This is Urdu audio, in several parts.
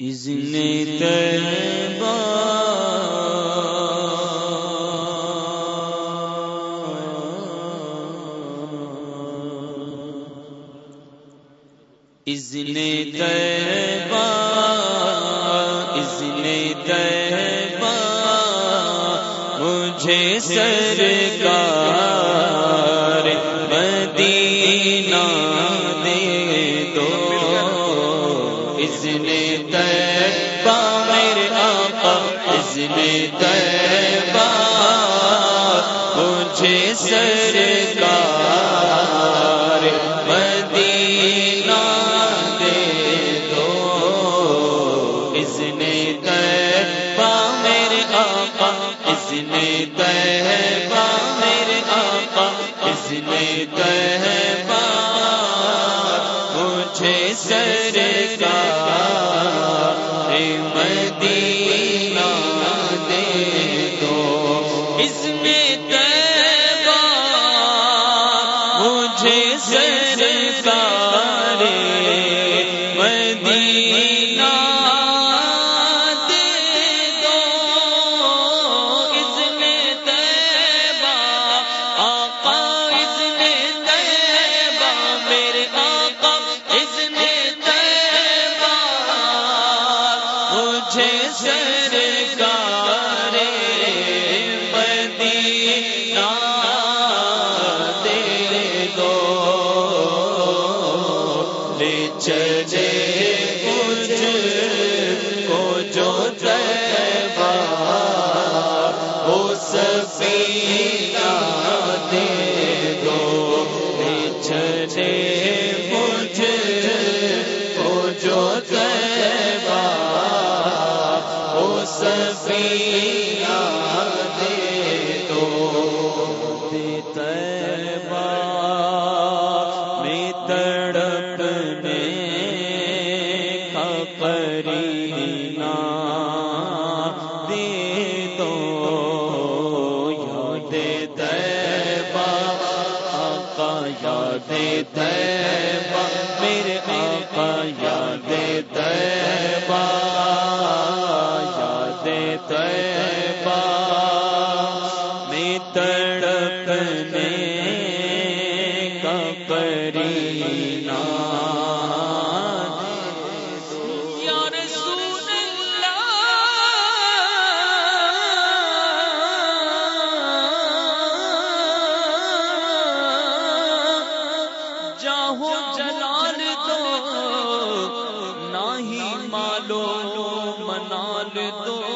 اذن مجھے قرینہ دے دو یاد طیبہ آقا یاد طیبہ میرے آقا یاد طیبہ یاد طیبہ میں تڑپنے کا قرینہ نہیں مالو منال دو۔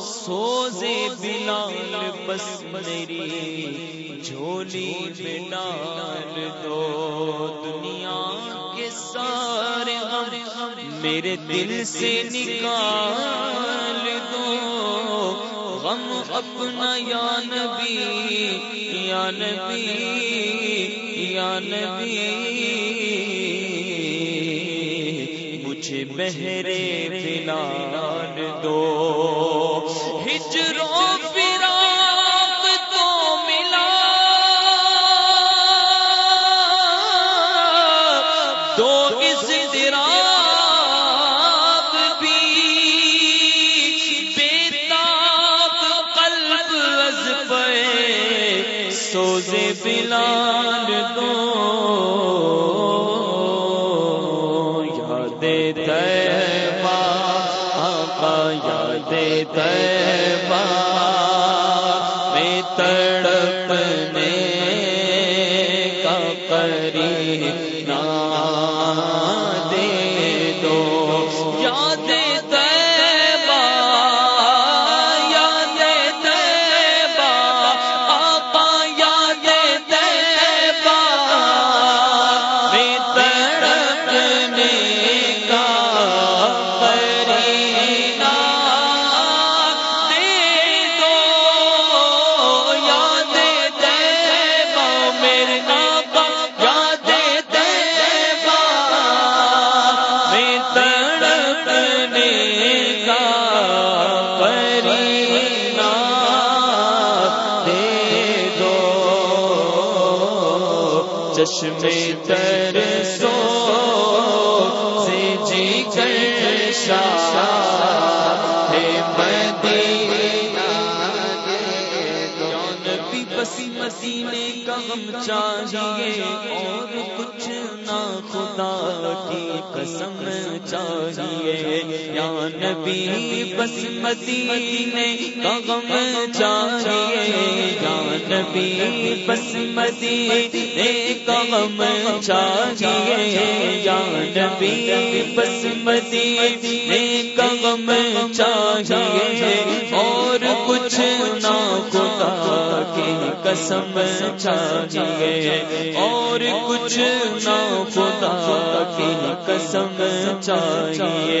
سوزے بلال، بس میری جھولی میں ڈال دو۔ دنیا کے سارے غم میرے دل سے نکال دو۔ غم اپنا یا نبی یا نبی یا نبی۔ مجھے بہرے دو۔ ہجروں فراق تو ملا۔ دو اس بھی بےتاب قلب از پے۔ سوزے بلال میں تڑپنے کا قرینہ چشمے تر سو سے جی کر مسینے کا ہم چاہیے اور کچھ خدا کی قسم چاہیے۔ یا نبی، بس مدینے کا غم چاہیے۔ یا نبی، بس مدینے کا غم چاہیے۔ یا نبی، بس مدینے کا غم چاہیے۔ اور کچھ خدا کی قسم چاہیے اور کچھ نہ خدا کی قسم چاہیے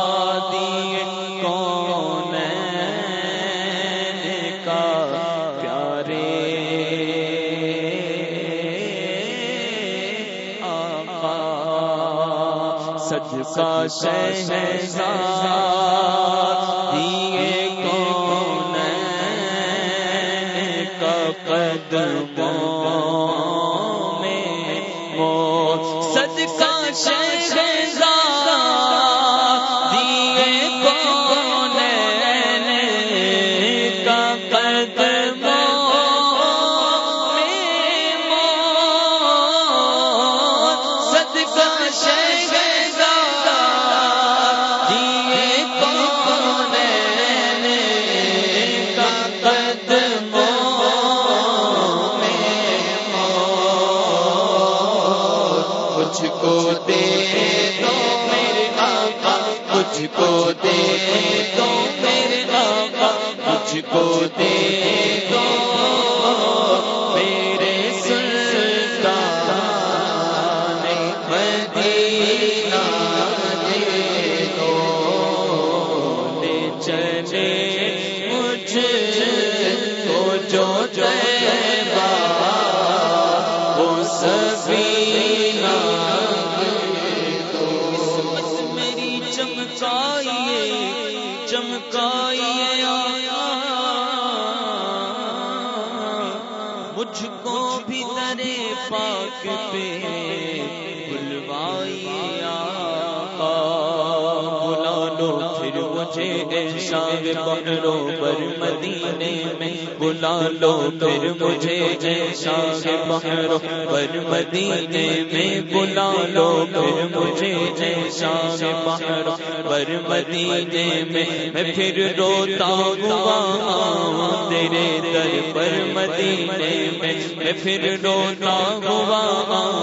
صدقہ شہزادی کون کا قدموں میں موت؟ صدقہ شہزادی کو دے مجھے ارشاد پر مدینے میں بلا لو پھر مجھے ارشاد بحروں پر مدینے میں بلا لو پھر مجھے ارشاد بحروں پر مدینے میں میں پھر روتا ہوا ہاں تیرے در پر مدینے میں میں پھر روتا ہوا ہاں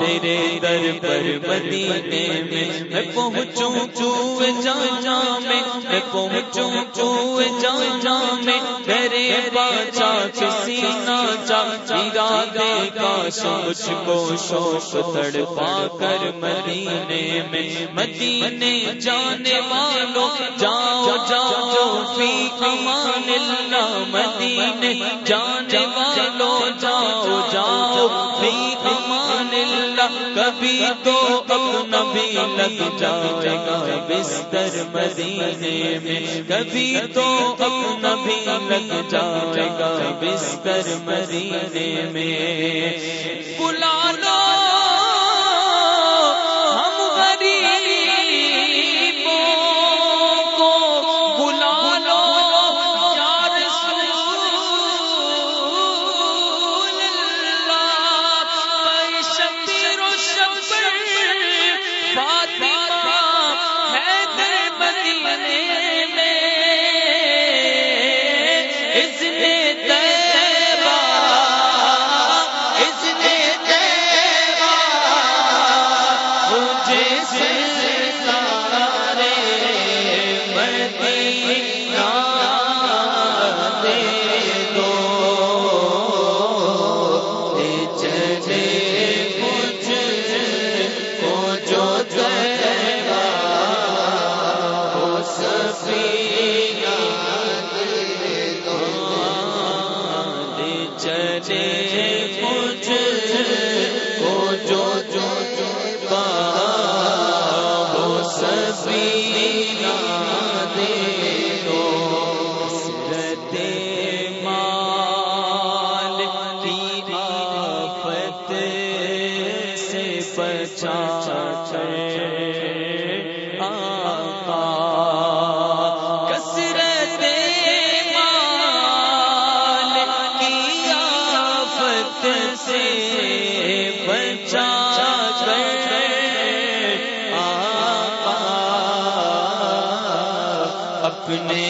تیرے در پر مدینے میں میں پہنچوں چوئے جا جا میں میں پہنچوں چوئے جا جا میں۔ میرے باچا کسی نہ جا، ارادے کا سوچ کو شوق تڑ پا کر مدینے میں۔ مدینے جانے والوں، جاؤ جاؤ فی امان اللہ۔ مدینے جانے والوں، جاؤ جاؤ فی کبھی تو اپنا بھی لگ جائے گا بستر مدینے میں۔ کبھی تو اپنا بھی لگ جائے گا بستر مدینے میں۔ بلا لو اپنے